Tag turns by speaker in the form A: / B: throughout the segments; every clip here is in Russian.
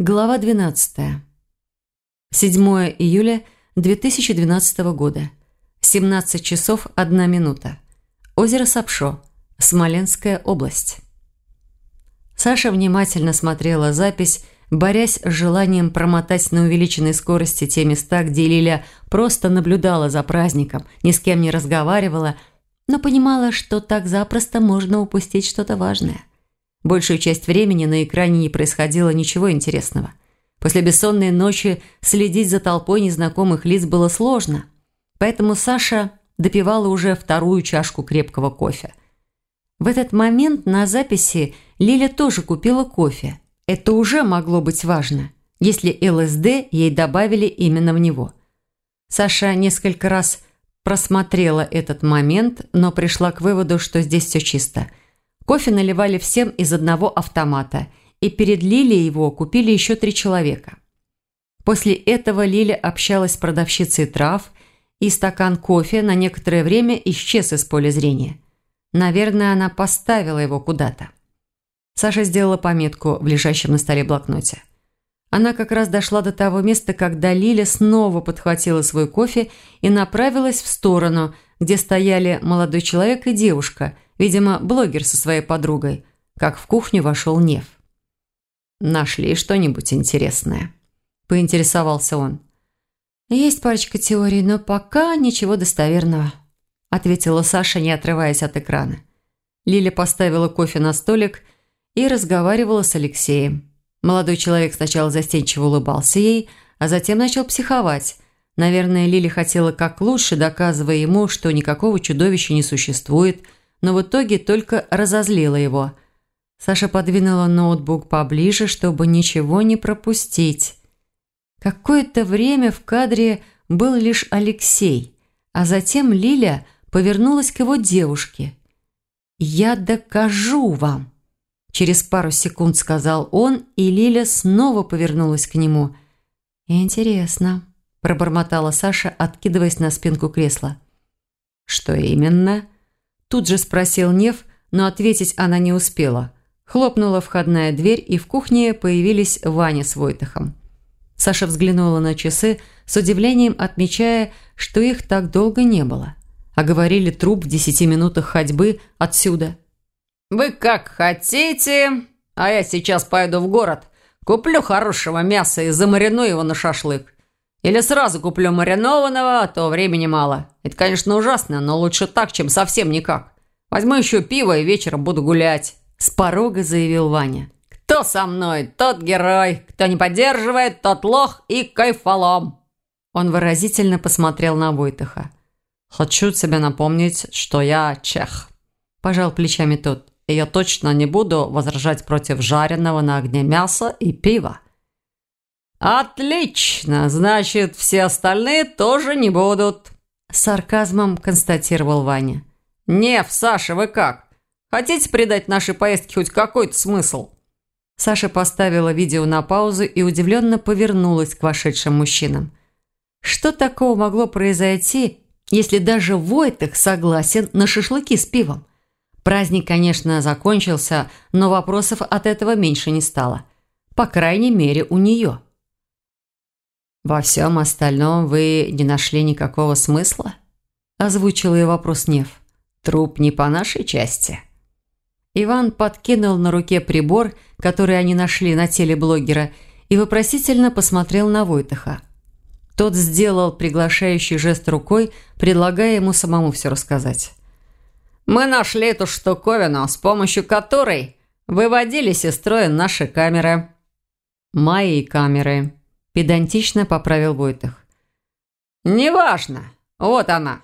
A: Глава 12. 7 июля 2012 года. 17 часов 1 минута. Озеро Сапшо. Смоленская область. Саша внимательно смотрела запись, борясь с желанием промотать на увеличенной скорости те места, где Лиля просто наблюдала за праздником, ни с кем не разговаривала, но понимала, что так запросто можно упустить что-то важное. Большую часть времени на экране не происходило ничего интересного. После бессонной ночи следить за толпой незнакомых лиц было сложно, поэтому Саша допивала уже вторую чашку крепкого кофе. В этот момент на записи Лиля тоже купила кофе. Это уже могло быть важно, если ЛСД ей добавили именно в него. Саша несколько раз просмотрела этот момент, но пришла к выводу, что здесь все чисто – Кофе наливали всем из одного автомата, и перед Лилией его купили еще три человека. После этого Лиля общалась с продавщицей трав, и стакан кофе на некоторое время исчез из поля зрения. Наверное, она поставила его куда-то. Саша сделала пометку в лежащем на столе блокноте. Она как раз дошла до того места, когда Лиля снова подхватила свой кофе и направилась в сторону, где стояли молодой человек и девушка – Видимо, блогер со своей подругой. Как в кухню вошел Нев. «Нашли что-нибудь интересное?» Поинтересовался он. «Есть парочка теорий, но пока ничего достоверного», ответила Саша, не отрываясь от экрана. Лиля поставила кофе на столик и разговаривала с Алексеем. Молодой человек сначала застенчиво улыбался ей, а затем начал психовать. Наверное, Лиля хотела как лучше, доказывая ему, что никакого чудовища не существует – но в итоге только разозлила его. Саша подвинула ноутбук поближе, чтобы ничего не пропустить. Какое-то время в кадре был лишь Алексей, а затем Лиля повернулась к его девушке. «Я докажу вам!» Через пару секунд сказал он, и Лиля снова повернулась к нему. «Интересно», – пробормотала Саша, откидываясь на спинку кресла. «Что именно?» Тут же спросил Нев, но ответить она не успела. Хлопнула входная дверь, и в кухне появились Ваня с Войтахом. Саша взглянула на часы, с удивлением отмечая, что их так долго не было. А говорили труп в десяти минутах ходьбы отсюда.
B: «Вы как хотите, а я сейчас пойду в город, куплю хорошего мяса и замариную его на шашлык. Или сразу куплю маринованного, а то времени мало. Это, конечно, ужасно, но лучше так, чем совсем никак. Возьму еще пиво и вечером буду гулять».
A: С порога заявил Ваня.
B: «Кто со мной, тот герой. Кто не поддерживает, тот лох и кайфолом».
A: Он выразительно посмотрел на Войтаха.
B: «Хочу тебе напомнить, что я чех», – пожал плечами тот. «И я точно не буду возражать против жареного на огне мяса и пива. «Отлично! Значит, все остальные тоже не будут!»
A: Сарказмом констатировал Ваня.
B: «Нев, Саша, вы как? Хотите придать нашей поездке хоть какой-то смысл?»
A: Саша поставила видео на паузу и удивленно повернулась к вошедшим мужчинам. Что такого могло произойти, если даже Войтых согласен на шашлыки с пивом? Праздник, конечно, закончился, но вопросов от этого меньше не стало. По крайней мере, у нее.
C: «Во всем остальном вы не нашли никакого смысла?» Озвучил ее вопрос Нев. «Труп не по нашей части?»
A: Иван подкинул на руке прибор, который они нашли на теле блогера, и вопросительно посмотрел на Войтаха. Тот сделал приглашающий жест рукой, предлагая ему самому все рассказать.
B: «Мы нашли эту штуковину, с помощью которой выводились из строя наши камеры».
A: «Мои камеры», Педантично поправил Войтах.
B: «Неважно. Вот она».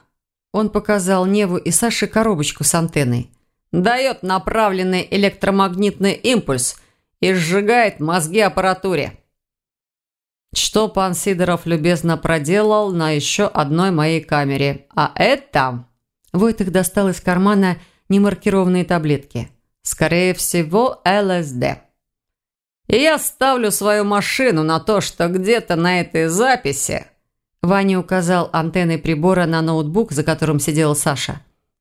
A: Он показал Неву и Саше коробочку с антенной.
B: «Дает направленный электромагнитный импульс и сжигает мозги аппаратуре».
C: Что пан Сидоров любезно проделал на еще одной моей камере. А это...
A: Войтых достал из кармана немаркированные таблетки.
B: Скорее всего, ЛСД. И я ставлю свою машину на то, что где-то на этой записи...»
A: Ваня указал антенной прибора на ноутбук, за которым сидела Саша.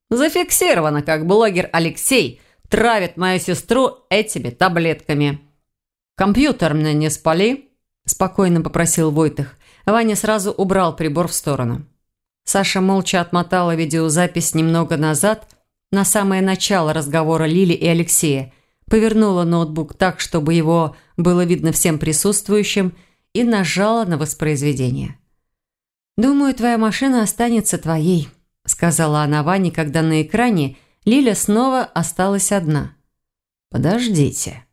B: «Зафиксировано, как блогер Алексей травит мою сестру этими таблетками». «Компьютер мне не спали?» – спокойно попросил Войтых. Ваня сразу убрал прибор в сторону. Саша молча отмотала видеозапись немного назад, на самое начало разговора Лили и Алексея, повернула ноутбук так, чтобы его было видно всем присутствующим, и нажала на воспроизведение. «Думаю, твоя машина останется твоей», – сказала она Ване, когда на экране Лиля снова осталась одна. «Подождите».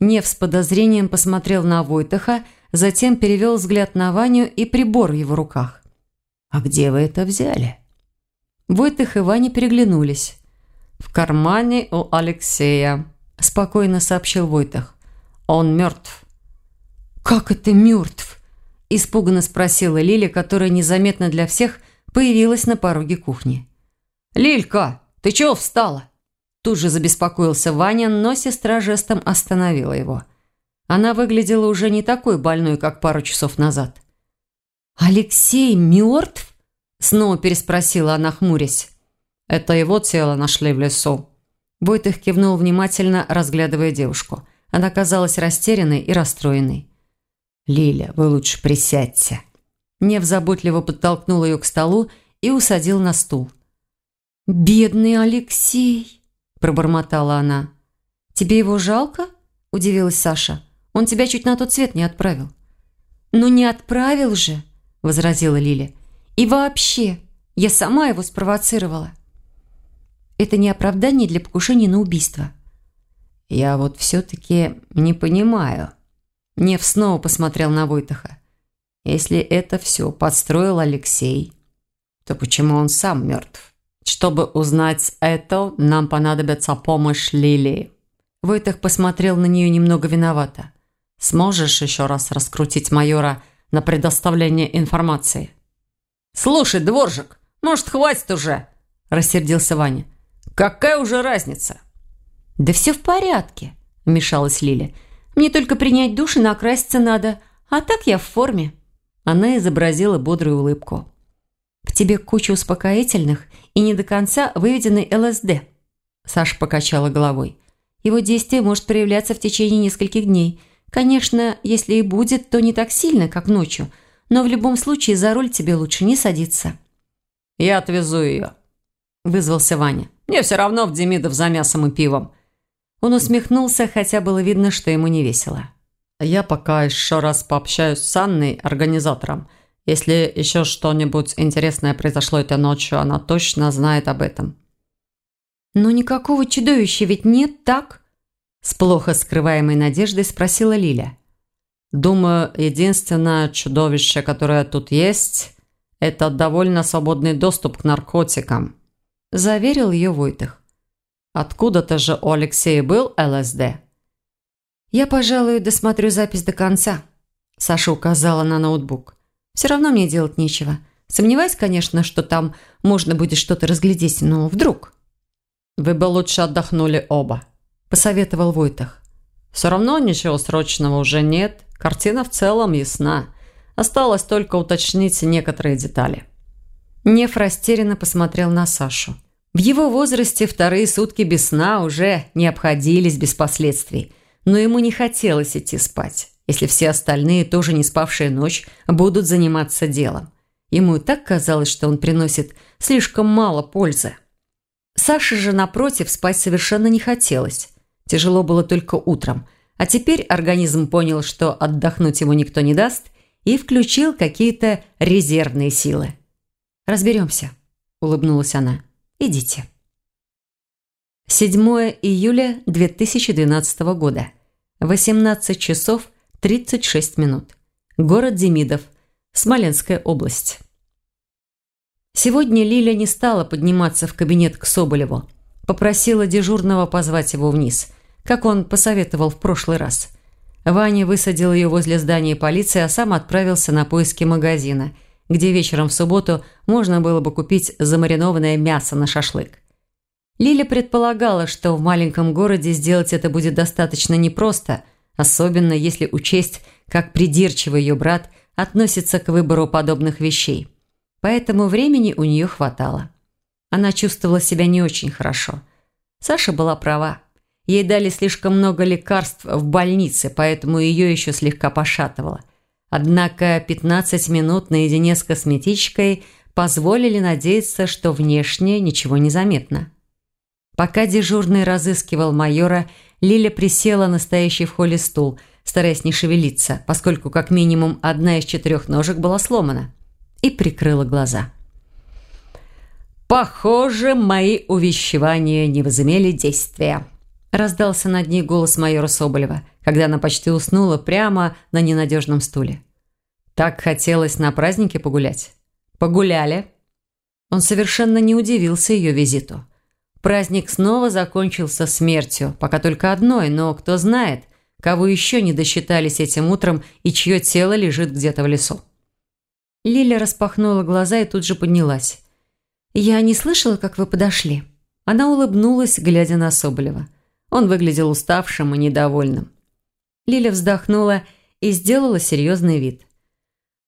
B: Нев с подозрением посмотрел на Войтаха, затем перевел взгляд на Ваню и прибор в его руках. «А где вы это взяли?» Войтых и Ваня переглянулись. «В кармане у Алексея», – спокойно сообщил Войтах. «Он мертв». «Как это мертв?» – испуганно спросила Лиля, которая незаметно для всех появилась на пороге кухни. «Лилька, ты чего встала?» Тут же забеспокоился Ваня, но сестра жестом остановила его. Она выглядела уже не такой больной, как пару часов назад. «Алексей мертв?» Снова переспросила она, хмурясь. «Это его тело нашли в лесу». Бойтых кивнул внимательно, разглядывая девушку. Она казалась растерянной и расстроенной. «Лиля, вы лучше присядьте». Нев заботливо подтолкнул ее к столу и усадил на стул. «Бедный Алексей!» пробормотала она. «Тебе его жалко?» – удивилась Саша. «Он тебя чуть на тот свет не отправил». «Ну не отправил же!» – возразила Лиля. «И вообще, я сама его спровоцировала». «Это не оправдание для покушения на убийство». «Я вот все-таки не понимаю». Нев снова посмотрел на Войтаха. «Если это все подстроил Алексей, то почему он сам мертв?» Чтобы узнать это, нам понадобится помощь Лилии». Войтах посмотрел на нее немного виновато. «Сможешь еще раз раскрутить майора на предоставление информации?» «Слушай, дворжик, может, хватит уже?» – рассердился Ваня. «Какая уже разница?»
A: «Да все в порядке», – вмешалась Лиля. «Мне только принять душ и накраситься надо, а так я в форме». Она изобразила бодрую улыбку. «В тебе куча успокоительных и не до конца выведенный ЛСД». Саша покачала головой. «Его действие может проявляться в течение нескольких дней. Конечно, если и будет, то не так сильно, как ночью, но в любом случае за руль тебе лучше не садиться».
B: «Я отвезу ее», – вызвался Ваня. «Мне все равно в Демидов за мясом и пивом». Он усмехнулся, хотя было видно, что ему не весело. «Я пока еще раз пообщаюсь с Анной, организатором». Если еще что-нибудь интересное произошло этой ночью, она точно знает об этом.
A: «Но никакого чудовища ведь нет, так?» С плохо скрываемой надеждой спросила Лиля.
B: «Думаю, единственное чудовище, которое тут есть, это довольно свободный доступ к наркотикам», заверил ее Войтых. «Откуда-то же у Алексея был ЛСД?»
A: «Я, пожалуй, досмотрю запись до конца», Саша указала на ноутбук. Все равно мне делать нечего. Сомневаюсь, конечно, что там можно будет что-то разглядеть, но вдруг.
B: «Вы бы лучше отдохнули оба», – посоветовал Войтах. «Все равно ничего срочного уже нет. Картина в целом ясна. Осталось только уточнить некоторые детали».
A: Неф растерянно посмотрел на Сашу. В его возрасте вторые сутки без сна уже не обходились без последствий, но ему не хотелось идти спать если все остальные, тоже не спавшие ночь, будут заниматься делом. Ему и так казалось, что он приносит слишком мало пользы. Саше же, напротив, спать совершенно не хотелось. Тяжело было только утром. А теперь организм понял, что отдохнуть ему никто не даст, и включил какие-то резервные силы. «Разберемся», – улыбнулась она. «Идите». 7 июля 2012 года. 18 часов 36 минут. Город Демидов, Смоленская область. Сегодня Лиля не стала подниматься в кабинет к Соболеву. Попросила дежурного позвать его вниз, как он посоветовал в прошлый раз. Ваня высадил ее возле здания полиции, а сам отправился на поиски магазина, где вечером в субботу можно было бы купить замаринованное мясо на шашлык. Лиля предполагала, что в маленьком городе сделать это будет достаточно непросто – особенно если учесть, как придирчиво ее брат относится к выбору подобных вещей. Поэтому времени у нее хватало. Она чувствовала себя не очень хорошо. Саша была права. Ей дали слишком много лекарств в больнице, поэтому ее еще слегка пошатывало. Однако 15 минут наедине с косметичкой позволили надеяться, что внешне ничего не заметно. Пока дежурный разыскивал майора, Лиля присела на стоящий в холле стул, стараясь не шевелиться, поскольку как минимум одна из четырех ножек была сломана, и прикрыла глаза. «Похоже, мои увещевания не возымели действия», – раздался над ней голос майора Соболева, когда она почти уснула прямо на ненадежном стуле. «Так хотелось на празднике погулять». «Погуляли». Он совершенно не удивился ее визиту. Праздник снова закончился смертью, пока только одной, но кто знает, кого еще не досчитались этим утром и чье тело лежит где-то в лесу. Лиля распахнула глаза и тут же поднялась. «Я не слышала, как вы подошли». Она улыбнулась, глядя на Соболева. Он выглядел уставшим и недовольным. Лиля вздохнула и сделала серьезный вид.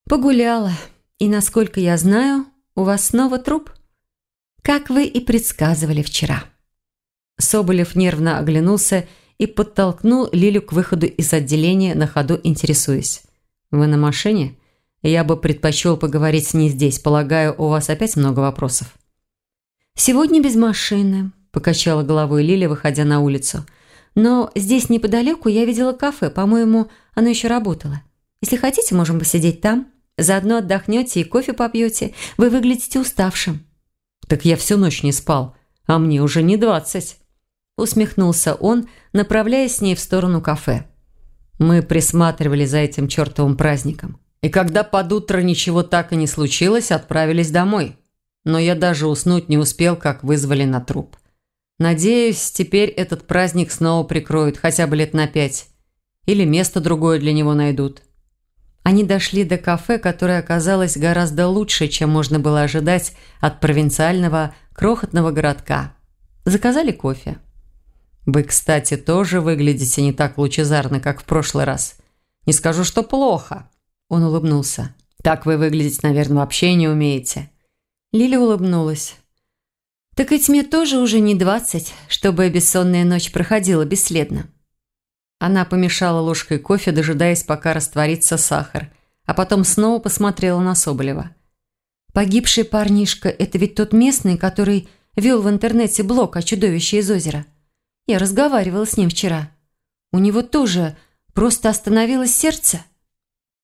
A: «Погуляла, и, насколько я знаю, у вас снова труп?» как вы и предсказывали вчера». Соболев нервно оглянулся и подтолкнул Лилю к выходу из отделения, на ходу интересуясь. «Вы на машине? Я бы предпочел поговорить с ней здесь. Полагаю, у вас опять много вопросов».
C: «Сегодня без машины», – покачала головой Лиля, выходя на улицу. «Но здесь неподалеку я видела кафе. По-моему, оно еще работало. Если хотите, можем посидеть там. Заодно отдохнете и кофе попьете. Вы выглядите уставшим».
A: «Так я всю ночь не спал, а мне уже не двадцать», – усмехнулся он, направляясь с ней в сторону кафе. Мы присматривали за этим чертовым праздником. И когда под утро ничего так и не случилось, отправились домой. Но я даже уснуть не успел, как вызвали на труп. Надеюсь, теперь этот праздник снова прикроют, хотя бы лет на пять. Или место другое для него найдут. Они дошли до кафе, которое оказалось гораздо лучше, чем можно было ожидать от провинциального крохотного городка. Заказали кофе. «Вы, кстати, тоже выглядите не так лучезарно, как в прошлый раз. Не скажу, что плохо», – он улыбнулся. «Так вы выглядеть, наверное, вообще не умеете».
C: Лиля улыбнулась. «Так ведь мне тоже уже не двадцать, чтобы бессонная ночь проходила бесследно».
A: Она помешала ложкой кофе, дожидаясь, пока растворится сахар, а потом снова посмотрела на Соболева.
C: «Погибший парнишка – это ведь тот местный, который вел в интернете блог о чудовище из озера. Я разговаривала с ним вчера. У него тоже просто остановилось сердце».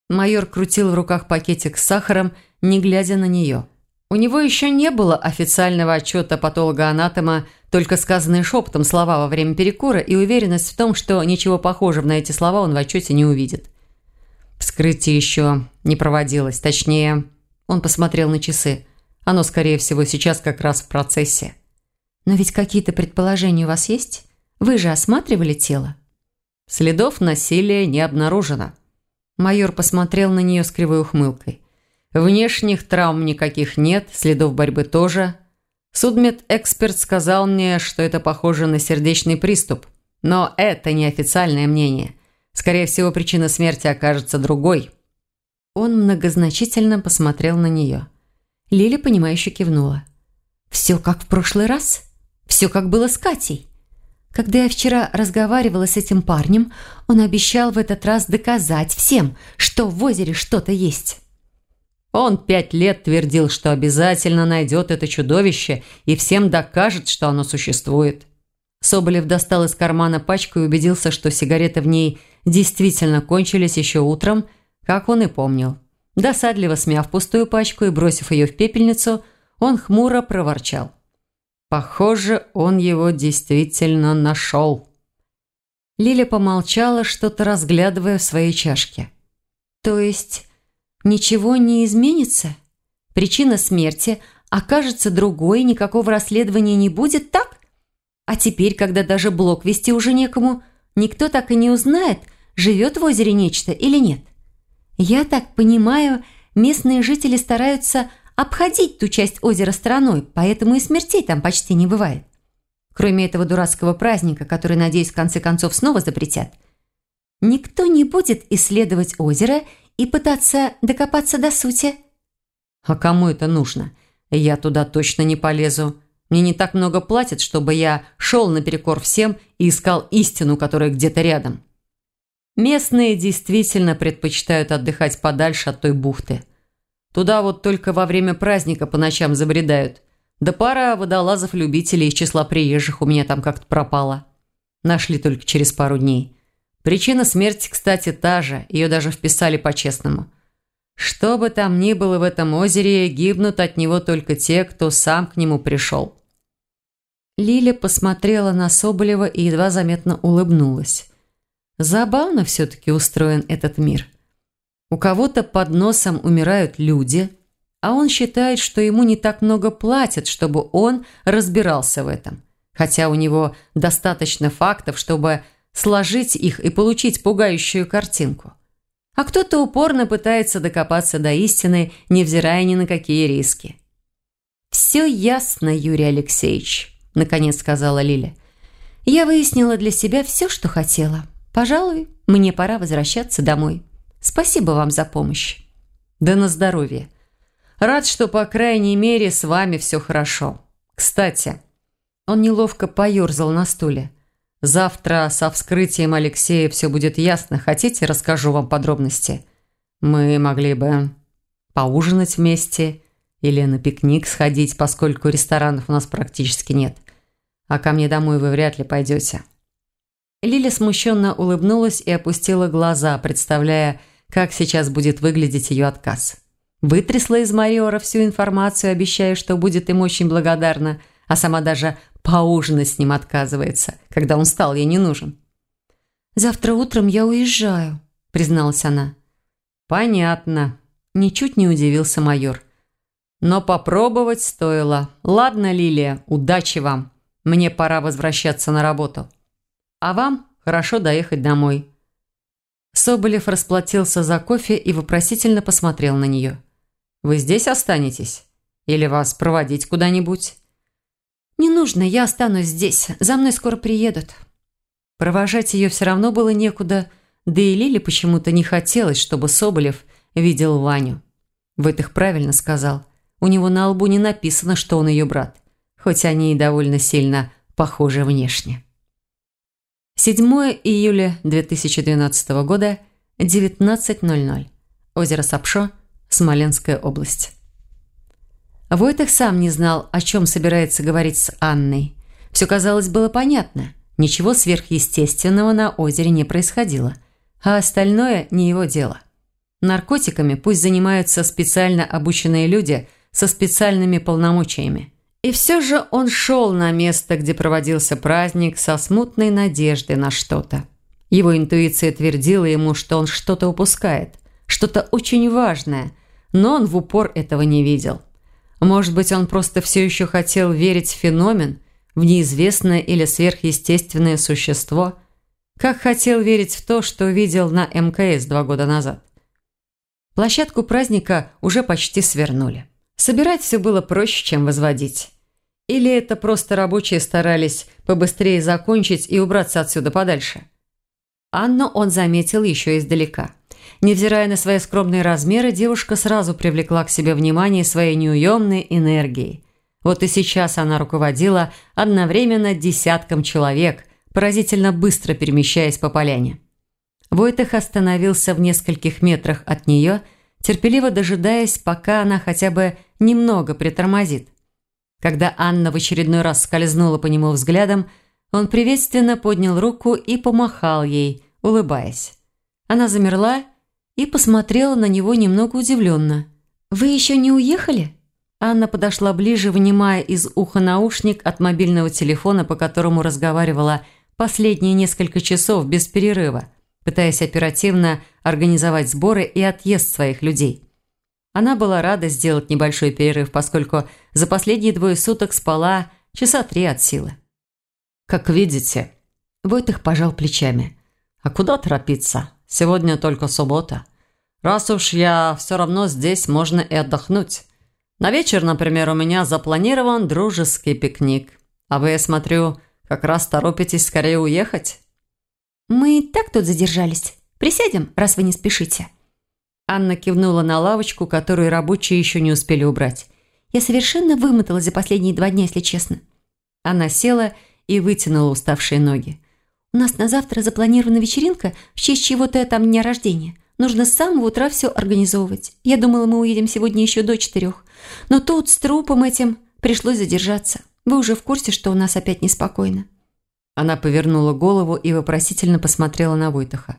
A: Майор крутил в руках пакетик с сахаром, не глядя на нее. У него еще не было официального отчета патолога-анатома, только сказанные шепотом слова во время перекура и уверенность в том, что ничего похожего на эти слова он в отчете не увидит. Вскрытие еще не проводилось, точнее, он посмотрел на часы. Оно, скорее всего, сейчас как раз в процессе.
C: «Но ведь какие-то предположения у вас есть? Вы же осматривали тело?»
A: Следов насилия не обнаружено. Майор посмотрел на нее с кривой ухмылкой. Внешних травм никаких нет, следов борьбы тоже. Судмедэксперт сказал мне, что это похоже на сердечный приступ. Но это не официальное мнение. Скорее всего, причина смерти окажется другой. Он многозначительно посмотрел на нее.
C: Лиля, понимающе кивнула. «Все как в прошлый раз? Все как было с Катей?» Когда я вчера разговаривала с этим парнем, он обещал в этот раз доказать всем, что в озере что-то есть.
A: Он пять лет твердил, что обязательно найдет это чудовище и всем докажет, что оно существует. Соболев достал из кармана пачку и убедился, что сигареты в ней действительно кончились еще утром, как он и помнил. Досадливо смяв пустую пачку и бросив ее в пепельницу, он хмуро проворчал. Похоже, он его действительно нашел. Лиля помолчала, что-то разглядывая в своей чашке.
C: «То есть Ничего не изменится? Причина смерти окажется другой, никакого расследования не будет, так? А теперь, когда даже блок вести уже некому, никто так и не узнает, живет в озере нечто или нет. Я так понимаю, местные жители стараются обходить ту часть озера стороной, поэтому и смертей там почти не бывает. Кроме этого дурацкого праздника, который, надеюсь, в конце концов снова запретят. Никто не будет исследовать озеро и пытаться докопаться до сути.
A: А кому это нужно? Я туда точно не полезу. Мне не так много платят, чтобы я шел наперекор всем и искал истину, которая где-то рядом. Местные действительно предпочитают отдыхать подальше от той бухты. Туда вот только во время праздника по ночам забредают. Да пара водолазов-любителей из числа приезжих у меня там как-то пропала. Нашли только через пару дней. Причина смерти, кстати, та же, ее даже вписали по-честному. Что бы там ни было в этом озере, гибнут от него только те, кто сам к нему пришел. Лиля посмотрела на Соболева и едва заметно улыбнулась. Забавно все-таки устроен этот мир. У кого-то под носом умирают люди, а он считает, что ему не так много платят, чтобы он разбирался в этом. Хотя у него достаточно фактов, чтобы сложить их и получить пугающую картинку. А кто-то упорно пытается докопаться до истины, невзирая ни на какие риски. «Все ясно, Юрий Алексеевич», – наконец сказала Лиля. «Я выяснила для себя все, что хотела. Пожалуй, мне пора возвращаться домой. Спасибо вам за помощь». «Да на здоровье. Рад, что, по крайней мере, с вами все хорошо. Кстати...» Он неловко поерзал на стуле. Завтра со вскрытием Алексея все будет ясно. Хотите, расскажу вам подробности? Мы могли бы поужинать вместе или на пикник сходить, поскольку ресторанов у нас практически нет. А ко мне домой вы вряд ли пойдете». Лиля смущенно улыбнулась и опустила глаза, представляя, как сейчас будет выглядеть ее отказ. Вытрясла из майора всю информацию, обещая, что будет им очень благодарна, а сама даже поужинать с ним отказывается, когда он стал ей не нужен.
C: «Завтра утром я уезжаю», – призналась она.
A: «Понятно», – ничуть не удивился майор. «Но попробовать стоило. Ладно, Лилия, удачи вам. Мне пора возвращаться на работу. А вам хорошо доехать домой». Соболев расплатился за кофе и вопросительно посмотрел на нее. «Вы здесь останетесь? Или вас проводить куда-нибудь?»
C: «Не нужно, я останусь здесь. За мной скоро приедут».
A: Провожать ее все равно было некуда, да и Лиле почему-то не хотелось, чтобы Соболев видел Ваню. Вытых правильно сказал. У него на лбу не написано, что он ее брат, хоть они и довольно сильно похожи внешне. 7 июля 2012 года, 19.00. Озеро Сапшо, Смоленская область. Войтах сам не знал, о чем собирается говорить с Анной. Все, казалось, было понятно. Ничего сверхъестественного на озере не происходило. А остальное не его дело. Наркотиками пусть занимаются специально обученные люди со специальными полномочиями. И все же он шел на место, где проводился праздник, со смутной надеждой на что-то. Его интуиция твердила ему, что он что-то упускает, что-то очень важное, но он в упор этого не видел. Может быть, он просто все еще хотел верить в феномен, в неизвестное или сверхъестественное существо, как хотел верить в то, что видел на МКС два года назад. Площадку праздника уже почти свернули. Собирать все было проще, чем возводить. Или это просто рабочие старались побыстрее закончить и убраться отсюда подальше. Анну он заметил еще издалека – Невзирая на свои скромные размеры, девушка сразу привлекла к себе внимание своей неуемной энергией. Вот и сейчас она руководила одновременно десятком человек, поразительно быстро перемещаясь по поляне. Войтых остановился в нескольких метрах от нее, терпеливо дожидаясь, пока она хотя бы немного притормозит. Когда Анна в очередной раз скользнула по нему взглядом, он приветственно поднял руку и помахал ей, улыбаясь. Она замерла и посмотрела на него немного удивленно. «Вы еще не уехали?» Анна подошла ближе, вынимая из уха наушник от мобильного телефона, по которому разговаривала последние несколько часов без перерыва, пытаясь оперативно организовать сборы и отъезд своих людей. Она была рада сделать небольшой перерыв, поскольку за последние двое суток спала часа три от силы. «Как видите», – Войтых пожал плечами. «А куда торопиться? Сегодня только суббота. Раз уж я все равно здесь, можно и отдохнуть. На вечер, например, у меня запланирован дружеский пикник. А вы, я смотрю, как раз торопитесь скорее уехать?»
C: «Мы и так тут задержались. Присядем, раз вы не спешите».
A: Анна кивнула на лавочку, которую рабочие еще не успели убрать.
C: «Я совершенно вымоталась за последние два дня, если честно.
A: Она села и вытянула уставшие ноги.
C: «У нас на завтра запланирована вечеринка в честь чего-то там дня рождения. Нужно с самого утра все организовывать. Я думала, мы уедем сегодня еще до четырех. Но тут с трупом этим пришлось задержаться. Вы уже в курсе, что у нас опять неспокойно?»
A: Она повернула голову и вопросительно посмотрела на Войтаха.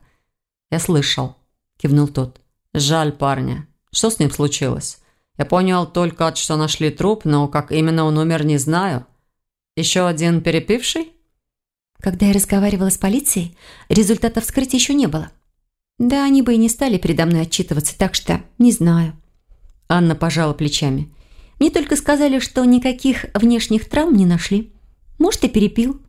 A: «Я слышал», – кивнул тот. «Жаль парня. Что с ним случилось? Я понял только, что нашли труп, но как именно он умер, не знаю. Еще один перепивший?»
C: Когда я разговаривала с полицией, результата вскрытия еще не было. Да, они бы и не стали передо мной отчитываться, так что не знаю.
A: Анна пожала плечами.
C: Мне только сказали, что никаких внешних травм не нашли. Может, и перепил.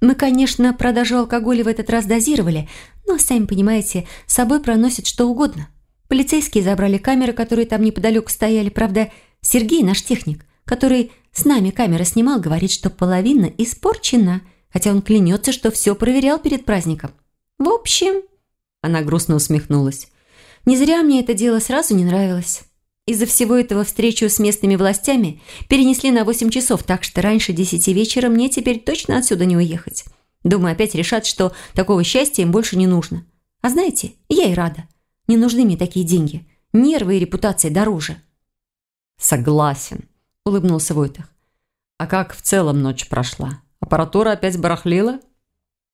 C: Мы, конечно, продажу алкоголя в этот раз дозировали, но, сами понимаете, с собой проносят что угодно. Полицейские забрали камеры, которые там неподалеку стояли. Правда, Сергей, наш техник, который с нами камеры снимал, говорит, что половина испорчена, хотя он клянется, что все проверял перед праздником. В общем, она грустно усмехнулась. «Не зря мне это дело сразу не нравилось. Из-за всего этого встречу с местными властями перенесли на 8 часов, так что раньше 10 вечера мне теперь точно отсюда не уехать. Думаю, опять решат, что такого счастья им больше не нужно. А знаете, я и рада. Не нужны мне такие деньги. Нервы и репутация дороже».
A: «Согласен», – улыбнулся Войтах. «А как в целом ночь прошла? Аппаратура опять барахлила?»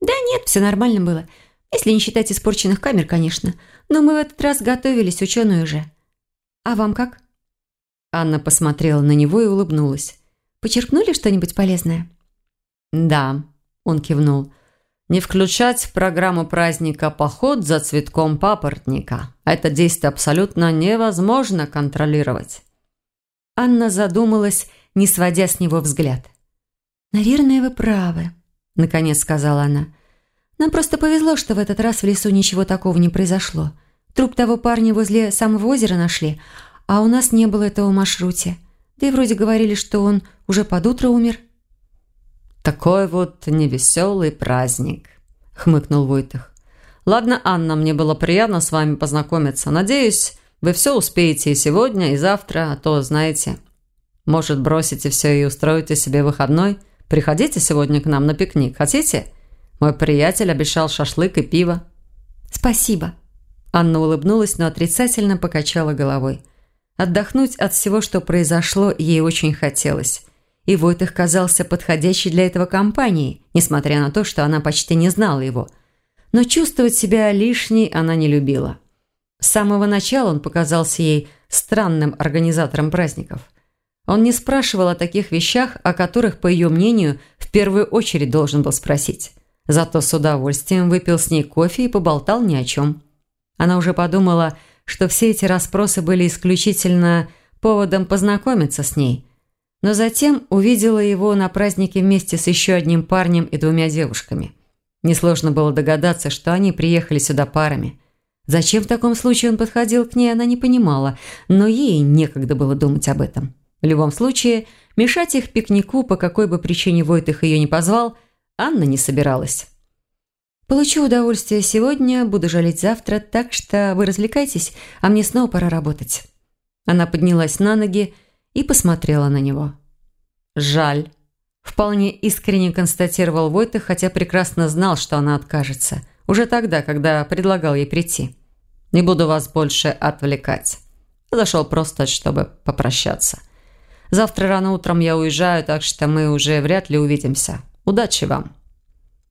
C: «Да нет, все нормально было. Если не считать испорченных камер, конечно. Но мы в этот раз готовились, ученые уже. А вам как?»
A: Анна посмотрела на него и улыбнулась.
C: «Почерпнули что-нибудь полезное?»
A: «Да», – он кивнул. «Не включать в программу праздника поход за цветком папоротника. Это действие абсолютно невозможно контролировать».
C: Анна задумалась, не сводя с него взгляд. «Наверное, вы правы», – наконец сказала она. Нам просто повезло, что в этот раз в лесу ничего такого не произошло. Труп того парня возле самого озера нашли, а у нас не было этого в маршруте. Да и вроде говорили, что он уже под утро умер.
A: «Такой вот невеселый праздник», — хмыкнул Войтых. «Ладно, Анна, мне было приятно с вами познакомиться. Надеюсь, вы все успеете и сегодня, и завтра, а то, знаете, может, бросите все и устроите себе выходной? Приходите сегодня к нам на пикник. Хотите?» Мой приятель обещал шашлык и пиво».
C: «Спасибо».
A: Анна улыбнулась, но отрицательно покачала головой. Отдохнуть от всего, что произошло, ей очень хотелось. И Войтых казался подходящей для этого компанией, несмотря на то, что она почти не знала его. Но чувствовать себя лишней она не любила. С самого начала он показался ей странным организатором праздников. Он не спрашивал о таких вещах, о которых, по ее мнению, в первую очередь должен был спросить. Зато с удовольствием выпил с ней кофе и поболтал ни о чем. Она уже подумала, что все эти расспросы были исключительно поводом познакомиться с ней. Но затем увидела его на празднике вместе с еще одним парнем и двумя девушками. Несложно было догадаться, что они приехали сюда парами. Зачем в таком случае он подходил к ней, она не понимала, но ей некогда было думать об этом. В любом случае, мешать их пикнику, по какой бы причине Войтых ее не позвал – Анна не собиралась.
C: «Получу удовольствие сегодня, буду жалеть завтра, так что вы развлекайтесь, а мне снова пора работать».
A: Она поднялась на ноги и посмотрела на него. «Жаль», – вполне искренне констатировал Войтых, хотя прекрасно знал, что она откажется. Уже тогда, когда предлагал ей прийти. «Не буду вас больше отвлекать». Зашел просто, чтобы попрощаться. «Завтра рано утром я уезжаю, так что мы уже вряд ли увидимся. Удачи вам!»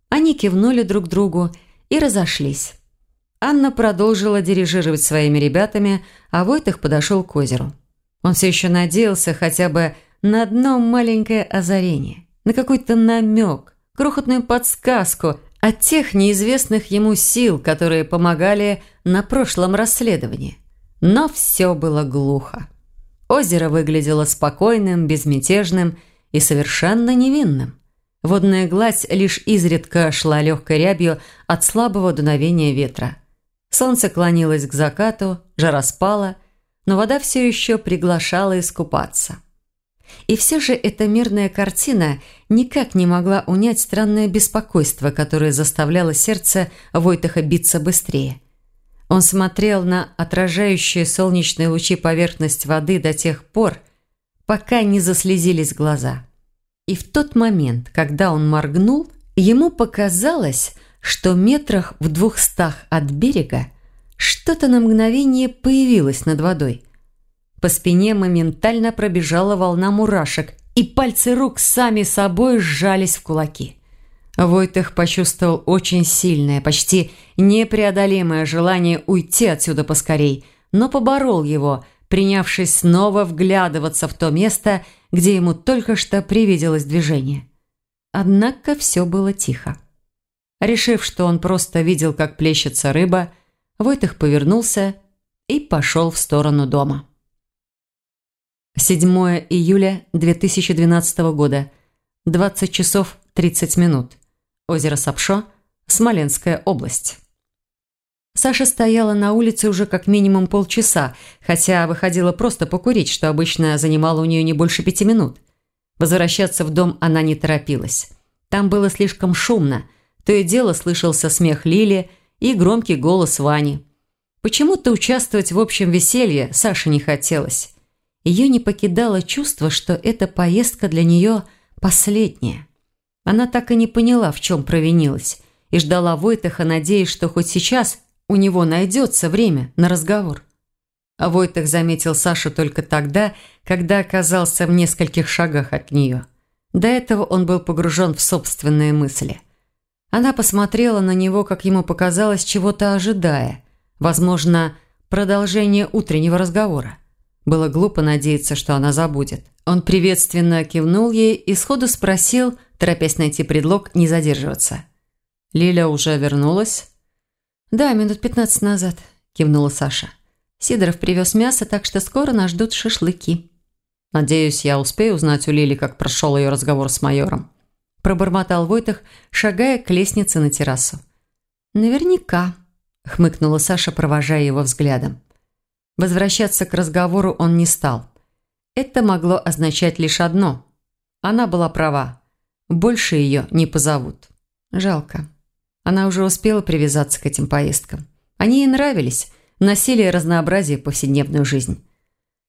C: Они кивнули друг другу и разошлись.
A: Анна продолжила дирижировать своими ребятами, а Войтых подошел к озеру. Он все еще надеялся хотя бы на одно маленькое озарение, на какой-то намек, крохотную подсказку от тех неизвестных ему сил, которые помогали на прошлом расследовании. Но все было глухо. Озеро выглядело спокойным, безмятежным и совершенно невинным. Водная гладь лишь изредка шла легкой рябью от слабого дуновения ветра. Солнце клонилось к закату, жара спала, но вода все еще приглашала искупаться. И все же эта мирная картина никак не могла унять странное беспокойство, которое заставляло сердце Войтаха биться быстрее. Он смотрел на отражающие солнечные лучи поверхность воды до тех пор, пока не заслезились глаза – И в тот момент, когда он моргнул, ему показалось, что метрах в двухстах от берега что-то на мгновение появилось над водой. По спине моментально пробежала волна мурашек, и пальцы рук сами собой сжались в кулаки. Войтых почувствовал очень сильное, почти непреодолимое желание уйти отсюда поскорей, но поборол его, принявшись снова вглядываться в то место, где ему только что привиделось движение. Однако все было тихо. Решив, что он просто видел, как плещется рыба, Войтых повернулся и пошел в сторону дома. 7 июля 2012 года, 20 часов 30 минут. Озеро Сапшо, Смоленская область. Саша стояла на улице уже как минимум полчаса, хотя выходила просто покурить, что обычно занимало у нее не больше пяти минут. Возвращаться в дом она не торопилась. Там было слишком шумно. То и дело слышался смех Лили и громкий голос Вани. Почему-то участвовать в общем веселье Саше не хотелось. Ее не покидало чувство, что эта поездка для нее последняя. Она так и не поняла, в чем провинилась, и ждала Войтаха, надеясь, что хоть сейчас у него найдется время на разговор. А Войтах заметил Сашу только тогда, когда оказался в нескольких шагах от нее. До этого он был погружен в собственные мысли. Она посмотрела на него, как ему показалось, чего-то ожидая. Возможно, продолжение утреннего разговора. Было глупо надеяться, что она забудет. Он приветственно кивнул ей и сходу спросил, торопясь найти предлог не задерживаться. «Лиля уже вернулась?» «Да, минут пятнадцать назад», – кивнула Саша. «Сидоров привез мясо, так что скоро нас ждут шашлыки».
B: «Надеюсь, я успею узнать у Лили, как прошел ее разговор с майором».
A: Пробормотал Войтах, шагая к лестнице на террасу. «Наверняка», – хмыкнула Саша, провожая его взглядом. Возвращаться к разговору он не стал. Это могло означать лишь одно. Она была права. Больше ее не позовут. Жалко. Она уже успела привязаться к этим поездкам. Они ей нравились, носили разнообразие в повседневную жизнь.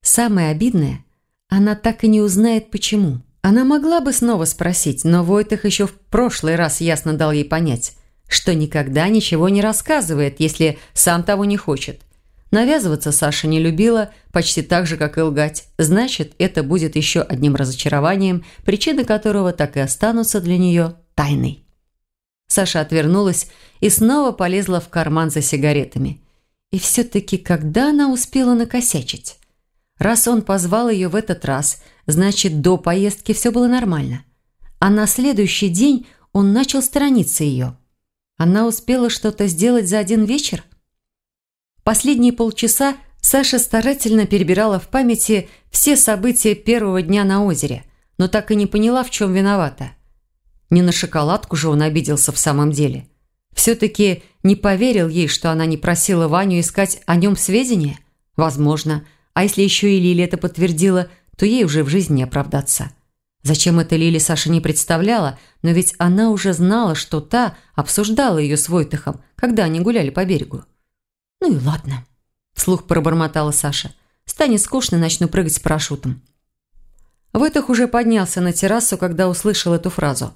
A: Самое обидное, она так и не узнает, почему. Она могла бы снова спросить, но Войтых еще в прошлый раз ясно дал ей понять, что никогда ничего не рассказывает, если сам того не хочет – Навязываться Саша не любила, почти так же, как и лгать. Значит, это будет еще одним разочарованием, причины которого так и останутся для нее тайной. Саша отвернулась и снова полезла в карман за сигаретами. И все-таки когда она успела накосячить? Раз он позвал ее в этот раз, значит, до поездки все было нормально. А на следующий день он начал сторониться ее. Она успела что-то сделать за один вечер? Последние полчаса Саша старательно перебирала в памяти все события первого дня на озере, но так и не поняла, в чем виновата. Не на шоколадку же он обиделся в самом деле. Все-таки не поверил ей, что она не просила Ваню искать о нем сведения? Возможно. А если еще и Лили это подтвердила, то ей уже в жизни не оправдаться. Зачем это Лили Саша не представляла, но ведь она уже знала, что та обсуждала ее с Войтыхом, когда они гуляли по берегу. «Ну и ладно», – вслух пробормотала Саша. «Станет скучно, начну прыгать с парашютом». Войтах уже поднялся на террасу, когда услышал эту фразу.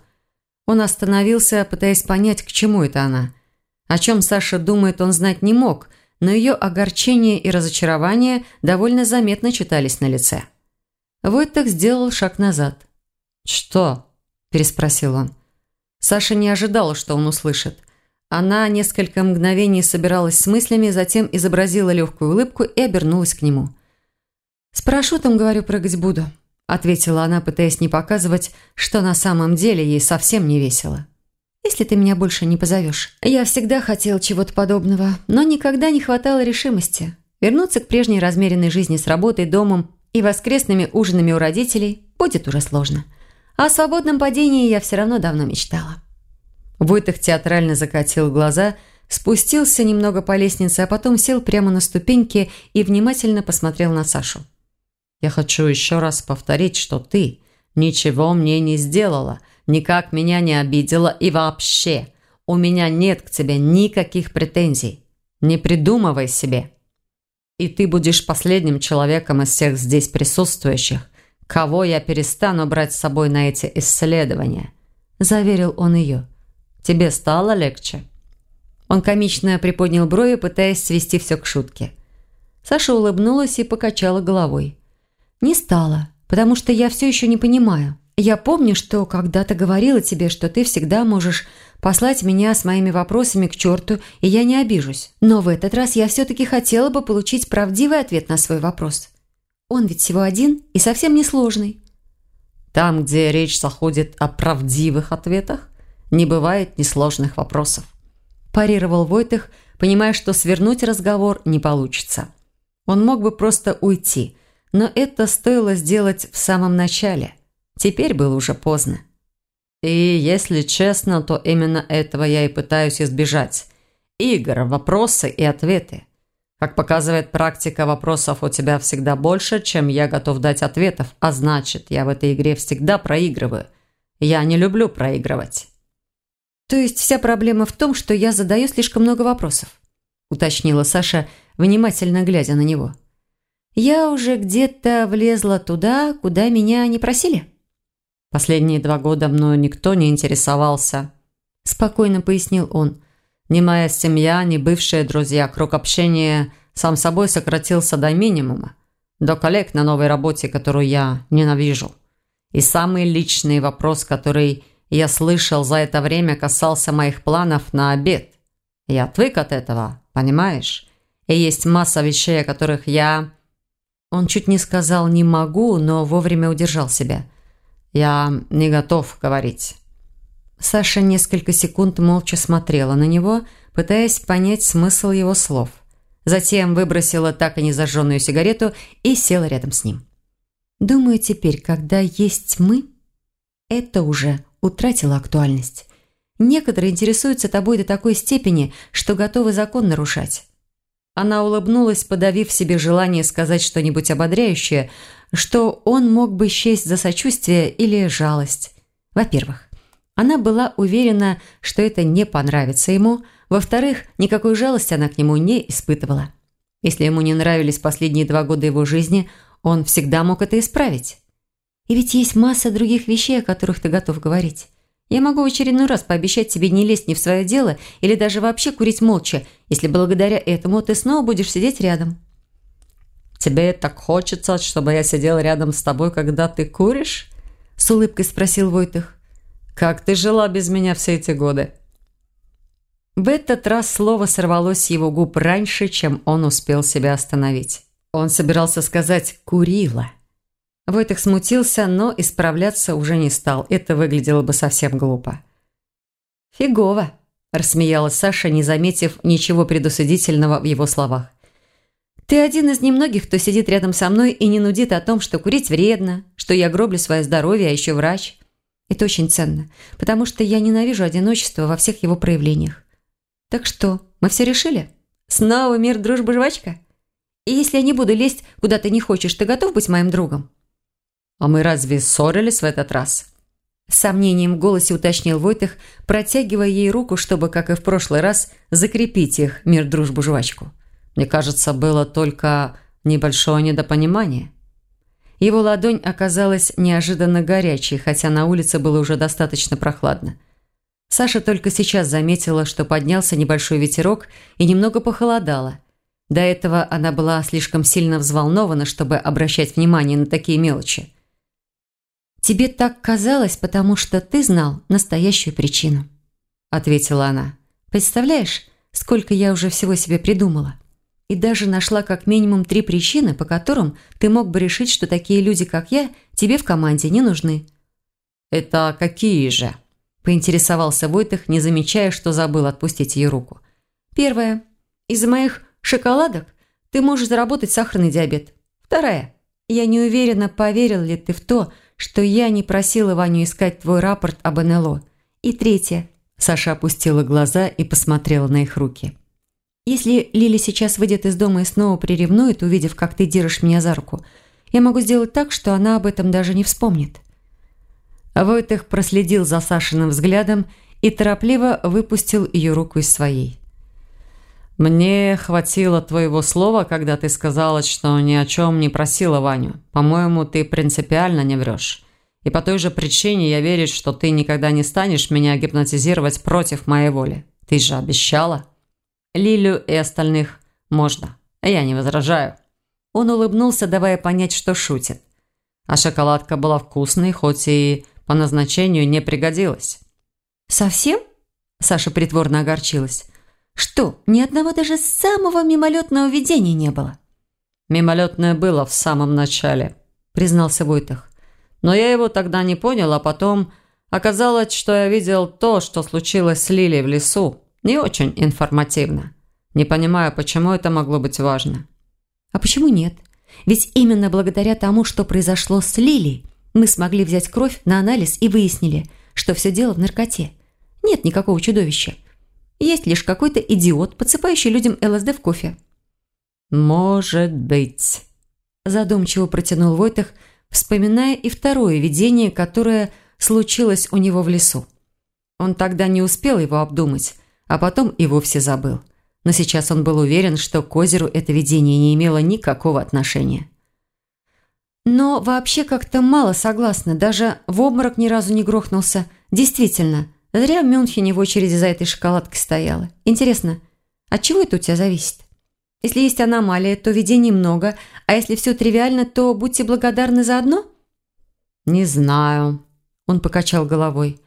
A: Он остановился, пытаясь понять, к чему это она. О чем Саша думает, он знать не мог, но ее огорчение и разочарование довольно заметно читались на лице. Войтах сделал шаг назад. «Что?» – переспросил он. Саша не ожидала, что он услышит. Она несколько мгновений собиралась с мыслями, затем изобразила легкую улыбку и обернулась к нему. «С парашютом, говорю, прыгать буду», – ответила она, пытаясь не показывать, что на самом деле ей совсем не весело. «Если ты меня больше не позовешь. Я всегда хотела чего-то подобного, но никогда не хватало решимости. Вернуться к прежней размеренной жизни с работой, домом и воскресными ужинами у родителей будет уже сложно. О свободном падении я все равно давно мечтала». Войтых театрально закатил глаза, спустился немного по лестнице, а потом сел прямо на ступеньки и внимательно посмотрел на Сашу. «Я хочу еще раз повторить, что ты ничего мне не сделала, никак меня не обидела и вообще у меня нет к тебе никаких претензий. Не придумывай себе. И ты будешь последним человеком из всех здесь присутствующих,
B: кого я перестану брать с собой на эти исследования», – заверил он ее. «Тебе стало легче?»
A: Он комично приподнял брови, пытаясь свести все к шутке. Саша улыбнулась и покачала головой. «Не стало, потому что я все еще не понимаю. Я помню, что когда-то говорила тебе, что ты всегда можешь послать меня с моими вопросами к черту, и я не обижусь. Но в этот раз я все-таки хотела бы получить правдивый ответ на свой вопрос. Он ведь всего один и совсем не сложный».
B: «Там, где речь заходит о правдивых ответах, не бывает несложных вопросов»,
A: парировал Войтых, понимая, что свернуть разговор не получится. Он мог бы просто уйти, но это стоило сделать в самом начале. Теперь было уже поздно.
B: И если честно, то именно этого я и пытаюсь избежать. Игр, вопросы и ответы. Как показывает практика, вопросов у тебя всегда больше, чем я готов дать ответов, а значит, я в этой игре всегда проигрываю. Я не люблю проигрывать.
A: То есть вся проблема в том, что я задаю слишком много вопросов, уточнила Саша, внимательно глядя на него. Я уже где-то влезла туда, куда меня не просили.
B: Последние два года мною никто не интересовался», – спокойно пояснил он. «Ни моя семья, ни бывшие друзья. Круг общения сам собой сократился до минимума. До коллег на новой работе, которую я ненавижу. И самый личный вопрос, который я слышал за это время, касался моих планов на обед. Я отвык от этого, понимаешь? И есть масса вещей, о которых я...»
A: Он чуть не сказал «не могу», но вовремя удержал себя –
B: «Я не готов говорить».
A: Саша несколько секунд молча смотрела на него, пытаясь понять смысл его слов. Затем выбросила так и не зажженную сигарету и села рядом с ним. «Думаю, теперь, когда есть мы, это уже утратило актуальность. Некоторые интересуются тобой до такой степени, что готовы закон нарушать. Она улыбнулась, подавив себе желание сказать что-нибудь ободряющее, что он мог бы счесть за сочувствие или жалость. Во-первых, она была уверена, что это не понравится ему. Во-вторых, никакой жалости она к нему не испытывала. Если ему не нравились последние два года его жизни, он всегда мог это исправить. И ведь есть масса других вещей, о которых ты готов говорить. Я могу в очередной раз пообещать тебе не лезть не в свое дело или даже вообще курить молча, если благодаря этому ты снова будешь сидеть рядом».
B: «Тебе так хочется, чтобы я сидел рядом с тобой, когда ты куришь?»
A: С улыбкой спросил Войтых.
B: «Как ты жила без меня все эти годы?»
A: В этот раз слово сорвалось с его губ раньше, чем он успел себя остановить. Он собирался сказать «курила». Войтых смутился, но исправляться уже не стал. Это выглядело бы совсем глупо. «Фигово», – рассмеялась Саша, не заметив ничего предусудительного в его словах. «Ты один из немногих, кто сидит рядом со мной и не нудит о том, что курить вредно, что я гроблю свое здоровье, а еще врач. Это очень ценно, потому что я ненавижу одиночество во всех его проявлениях. Так что, мы все решили? Снова мир, дружба, жвачка? И если я не буду лезть, куда ты не хочешь, ты готов быть моим другом?»
B: «А мы разве ссорились в этот раз?»
A: С сомнением в голосе уточнил Войтых, протягивая ей руку, чтобы, как и в прошлый раз, закрепить их мир, дружбу, жвачку.
B: «Мне кажется, было только небольшое недопонимание».
A: Его ладонь оказалась неожиданно горячей, хотя на улице было уже достаточно прохладно. Саша только сейчас заметила, что поднялся небольшой ветерок и немного похолодало. До этого она была слишком сильно взволнована, чтобы обращать внимание на такие мелочи. «Тебе так казалось, потому что ты знал настоящую причину», – ответила она. «Представляешь, сколько я уже всего себе придумала? И даже нашла как минимум три причины, по которым ты мог бы решить, что такие люди, как я, тебе в команде не нужны».
B: «Это какие же?» – поинтересовался Войтых, не замечая, что забыл отпустить ее руку.
A: «Первое. Из-за моих шоколадок ты можешь заработать сахарный диабет. Вторая. Я не уверена, поверил ли ты в то, что я не просила Ваню искать твой рапорт об НЛО. И третье. Саша опустила глаза и посмотрела на их руки. Если Лили сейчас выйдет из дома и снова приревнует, увидев, как ты держишь меня за руку, я могу сделать так, что она об этом даже не вспомнит. Войтых проследил за Сашиным взглядом и торопливо выпустил ее руку из своей.
B: «Мне хватило твоего слова, когда ты сказала, что ни о чем не просила Ваню. По-моему, ты принципиально не врешь. И по той же причине я верю, что ты никогда не станешь меня гипнотизировать против моей воли. Ты же обещала. Лилю и остальных можно. Я не возражаю».
A: Он улыбнулся, давая понять, что шутит.
B: А шоколадка была вкусной, хоть и по назначению не пригодилась.
A: «Совсем?» Саша притворно огорчилась. Что, ни одного даже самого мимолетного видения не было?
B: Мимолетное было в самом начале, признался Войтах. Но я его тогда не понял, а потом оказалось, что я видел то, что случилось с Лилией в лесу. Не очень информативно. Не понимаю, почему это могло быть важно.
A: А почему нет? Ведь именно благодаря тому, что произошло с Лилией, мы смогли взять кровь на анализ и выяснили, что все дело в наркоте. Нет никакого чудовища. Есть лишь какой-то идиот, подсыпающий людям ЛСД в кофе».
B: «Может быть», – задумчиво протянул Войтах,
A: вспоминая и второе видение, которое случилось у него в лесу. Он тогда не успел его обдумать, а потом и вовсе забыл. Но сейчас он был уверен, что к озеру это видение не имело никакого отношения. Но вообще как-то мало согласна, даже в обморок ни разу не грохнулся. Действительно, Зря в Мюнхене в очереди за этой шоколадкой стояла. Интересно, от чего это у тебя зависит? Если есть аномалия, то видений много, а если все тривиально, то будьте благодарны за одно?
B: Не знаю. Он покачал головой.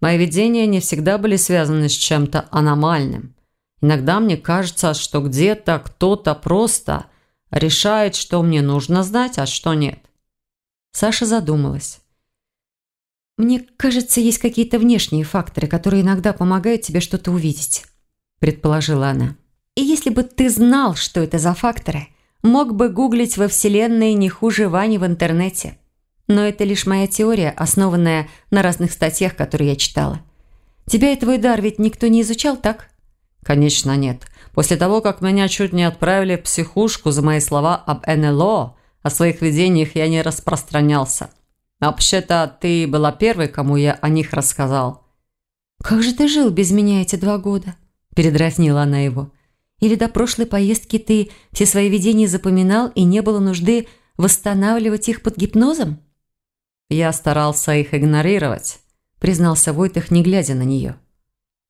B: Мои видения не всегда были связаны с чем-то аномальным. Иногда мне кажется, что где-то кто-то просто решает, что мне нужно знать, а что нет.
A: Саша задумалась. «Мне кажется, есть какие-то внешние факторы, которые иногда помогают тебе что-то увидеть», – предположила она. «И если бы ты знал, что это за факторы, мог бы гуглить во Вселенной не хуже Вани в интернете. Но это лишь моя теория, основанная на разных статьях, которые я читала. Тебя и твой дар ведь никто не изучал, так?»
B: «Конечно нет. После того, как меня чуть не отправили в психушку за мои слова об НЛО, о своих видениях я не распространялся». А вообще-то ты была первой, кому я о них рассказал».
A: «Как же ты жил без меня эти два года?» – передразнила она его. «Или до прошлой поездки ты все свои видения запоминал и не было нужды восстанавливать их под гипнозом?»
B: «Я старался их игнорировать», – признался Войтых, не глядя на нее.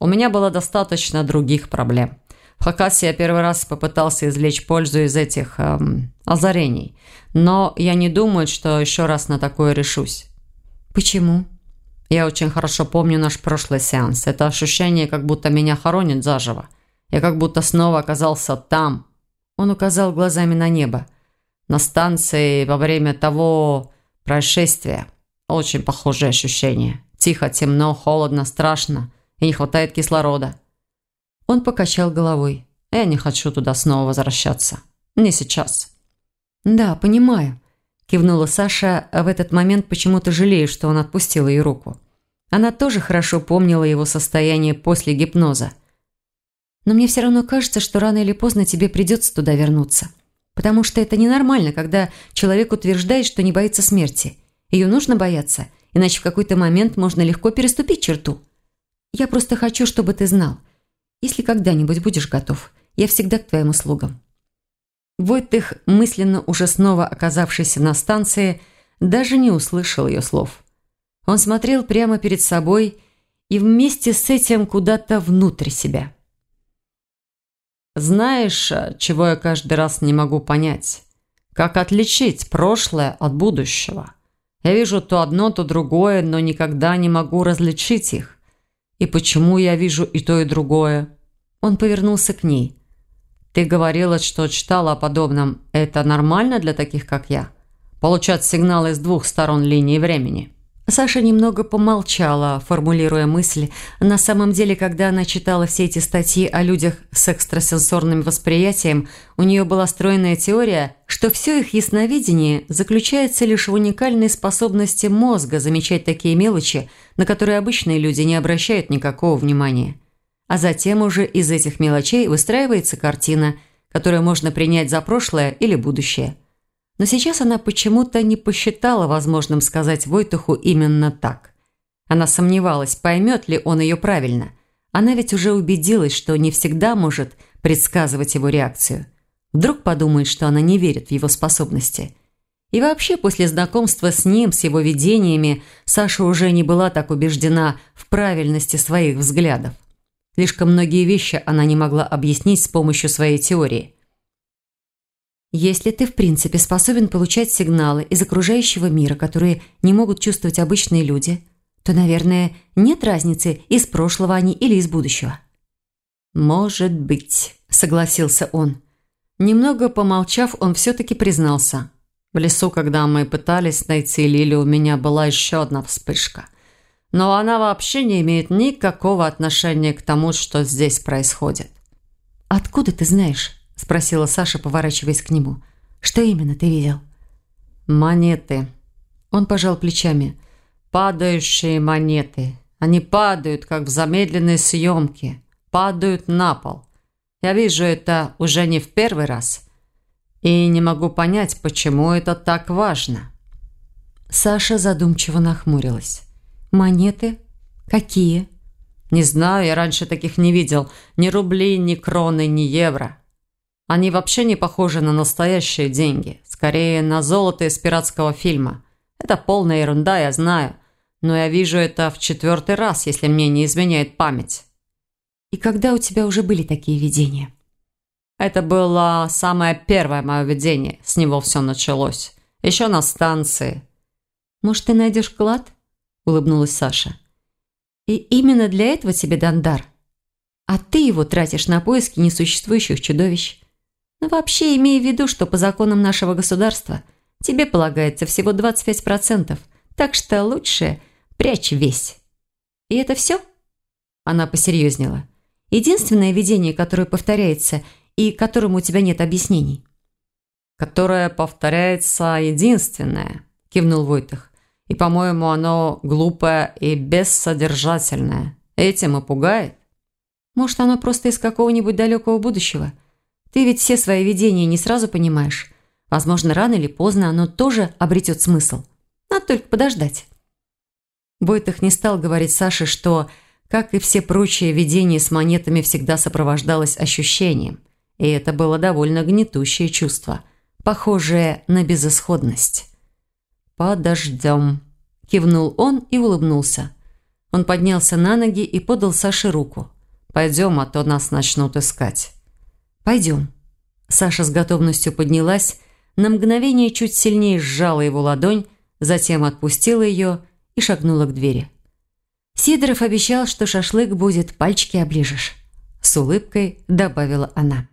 B: «У меня было достаточно других проблем. В Хакасе я первый раз попытался извлечь пользу из этих эм, озарений, но я не думаю, что еще раз на такое решусь.
A: Почему?
B: Я очень хорошо помню наш прошлый сеанс. Это ощущение, как будто меня хоронят заживо. Я как будто снова оказался там. Он указал глазами на небо. На станции во время того происшествия. Очень похожее ощущение. Тихо, темно, холодно, страшно. И не хватает кислорода.
A: Он покачал головой.
B: «Я не хочу туда снова возвращаться. Не сейчас».
A: «Да, понимаю», – кивнула Саша, а в этот момент почему-то жалею, что он отпустил ее руку. Она тоже хорошо помнила его состояние после гипноза. «Но мне все равно кажется, что рано или поздно тебе придется туда вернуться. Потому что это ненормально, когда человек утверждает, что не боится смерти. Ее нужно бояться, иначе в какой-то момент можно легко переступить черту. Я просто хочу, чтобы ты знал – если когда-нибудь будешь готов, я всегда к твоим услугам». Войтых, мысленно уже снова оказавшийся на станции, даже не услышал ее слов. Он смотрел прямо перед собой и вместе с этим куда-то внутрь себя.
B: «Знаешь, чего я каждый раз не могу понять? Как отличить прошлое от будущего? Я вижу то одно, то другое, но никогда не могу различить их. И почему я вижу и то, и другое?» Он повернулся к ней. «Ты говорила, что читала о подобном. Это нормально для таких, как я? Получать сигналы с двух сторон линии времени?»
A: Саша немного помолчала, формулируя мысли. На самом деле, когда она читала все эти статьи о людях с экстрасенсорным восприятием, у нее была стройная теория, что все их ясновидение заключается лишь в уникальной способности мозга замечать такие мелочи, на которые обычные люди не обращают никакого внимания. А затем уже из этих мелочей выстраивается картина, которую можно принять за прошлое или будущее. Но сейчас она почему-то не посчитала возможным сказать Войтуху именно так. Она сомневалась, поймет ли он ее правильно. Она ведь уже убедилась, что не всегда может предсказывать его реакцию. Вдруг подумает, что она не верит в его способности. И вообще, после знакомства с ним, с его видениями, Саша уже не была так убеждена в правильности своих взглядов. Слишком многие вещи она не могла объяснить с помощью своей теории. Если ты, в принципе, способен получать сигналы из окружающего мира, которые не могут чувствовать обычные люди, то, наверное, нет разницы, из прошлого они или из будущего. «Может быть», – согласился он. Немного помолчав, он все-таки признался. В лесу, когда мы пытались найти Лили, у меня была еще одна вспышка. Но она вообще не имеет никакого отношения к тому, что здесь происходит.
C: «Откуда ты знаешь?» – спросила Саша, поворачиваясь к нему. «Что именно ты видел?»
B: «Монеты». Он пожал плечами. «Падающие монеты. Они падают, как в замедленной съемке. Падают на пол. Я вижу это уже не в первый раз. И не могу понять, почему это так важно».
C: Саша задумчиво нахмурилась. «Монеты? Какие?»
B: «Не знаю, я раньше таких не видел. Ни рубли, ни кроны, ни евро. Они вообще не похожи на настоящие деньги. Скорее, на золото из пиратского фильма. Это полная ерунда, я знаю. Но я вижу это в четвертый раз, если мне не изменяет память.
C: И когда у тебя уже были такие видения?
B: Это было самое первое мое видение. С него все началось. Еще на станции.
C: Может, ты найдешь клад? Улыбнулась Саша. И именно для этого тебе Дандар. А ты его тратишь на поиски несуществующих чудовищ. Но вообще имей в виду, что по законам нашего государства тебе полагается всего 25%, так что лучше прячь весь. И это все? Она посерьезнела. Единственное видение, которое повторяется и которому у тебя нет объяснений.
B: «Которое повторяется единственное», – кивнул Войтах. «И, по-моему, оно глупое и бессодержательное. Этим и пугает».
C: «Может, оно просто из какого-нибудь далекого будущего?» Ты ведь все свои видения не сразу понимаешь. Возможно, рано или поздно оно тоже обретет смысл. Надо только подождать». Бойтых не стал говорить Саше, что, как и все прочие видения с монетами, всегда сопровождалось ощущением. И это было довольно гнетущее чувство, похожее на безысходность. «Подождем», – кивнул он и улыбнулся. Он поднялся на ноги и подал Саше руку. «Пойдем, а то нас начнут искать». «Пойдем». Саша с готовностью поднялась, на мгновение чуть сильнее сжала его ладонь, затем отпустила ее и шагнула к двери. Сидоров обещал, что шашлык будет, пальчики оближешь. С улыбкой добавила она.